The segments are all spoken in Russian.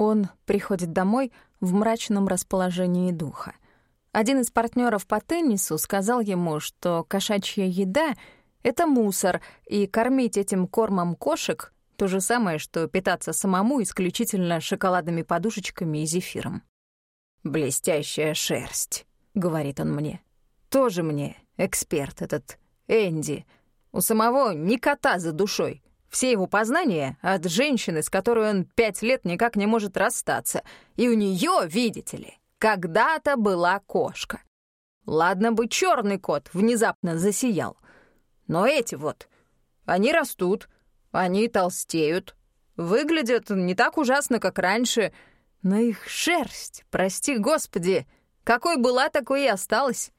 Он приходит домой в мрачном расположении духа. Один из партнеров по теннису сказал ему, что кошачья еда — это мусор, и кормить этим кормом кошек — то же самое, что питаться самому исключительно шоколадными подушечками и зефиром. «Блестящая шерсть», — говорит он мне. «Тоже мне эксперт этот Энди. У самого ни кота за душой. Все его познания от женщины, с которой он пять лет никак не может расстаться. И у нее, видите ли, когда-то была кошка. Ладно бы черный кот внезапно засиял. Но эти вот, они растут, они толстеют, выглядят не так ужасно, как раньше, но их шерсть, прости господи, какой была, такой и осталась.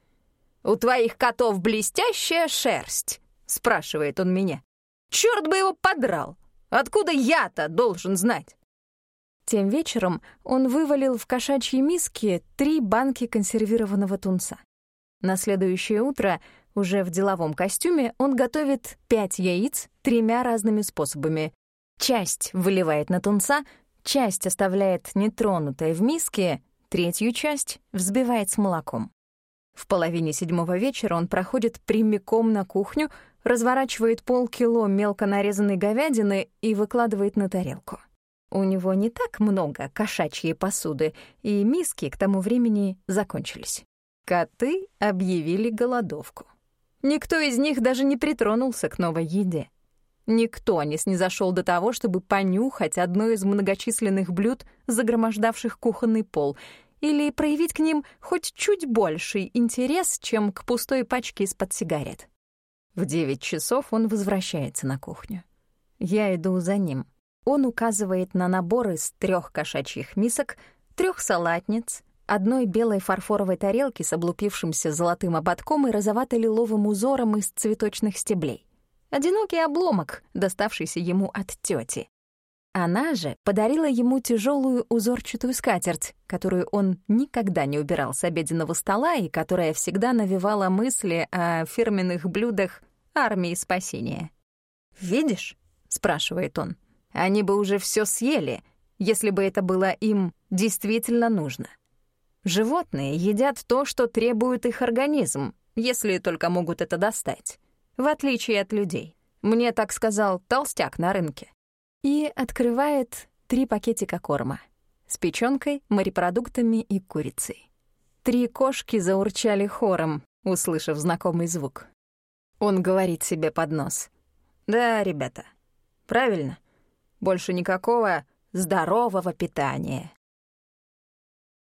«У твоих котов блестящая шерсть?» — спрашивает он меня. Черт бы его подрал! Откуда я-то должен знать? Тем вечером он вывалил в кошачьи миски три банки консервированного тунца. На следующее утро, уже в деловом костюме, он готовит пять яиц тремя разными способами. Часть выливает на тунца, часть оставляет нетронутой в миске, третью часть взбивает с молоком. В половине седьмого вечера он проходит прямиком на кухню, разворачивает полкило мелко нарезанной говядины и выкладывает на тарелку. У него не так много кошачьей посуды, и миски к тому времени закончились. Коты объявили голодовку. Никто из них даже не притронулся к новой еде. Никто не снизошел до того, чтобы понюхать одно из многочисленных блюд, загромождавших кухонный пол, или проявить к ним хоть чуть больший интерес, чем к пустой пачке из-под сигарет. В девять часов он возвращается на кухню. Я иду за ним. Он указывает на набор из трех кошачьих мисок, трех салатниц, одной белой фарфоровой тарелки с облупившимся золотым ободком и розовато-лиловым узором из цветочных стеблей. Одинокий обломок, доставшийся ему от тети. Она же подарила ему тяжелую узорчатую скатерть, которую он никогда не убирал с обеденного стола и которая всегда навевала мысли о фирменных блюдах армии спасения. «Видишь?» — спрашивает он. «Они бы уже все съели, если бы это было им действительно нужно. Животные едят то, что требует их организм, если только могут это достать, в отличие от людей. Мне так сказал толстяк на рынке и открывает три пакетика корма с печёнкой, морепродуктами и курицей. Три кошки заурчали хором, услышав знакомый звук. Он говорит себе под нос. «Да, ребята, правильно. Больше никакого здорового питания.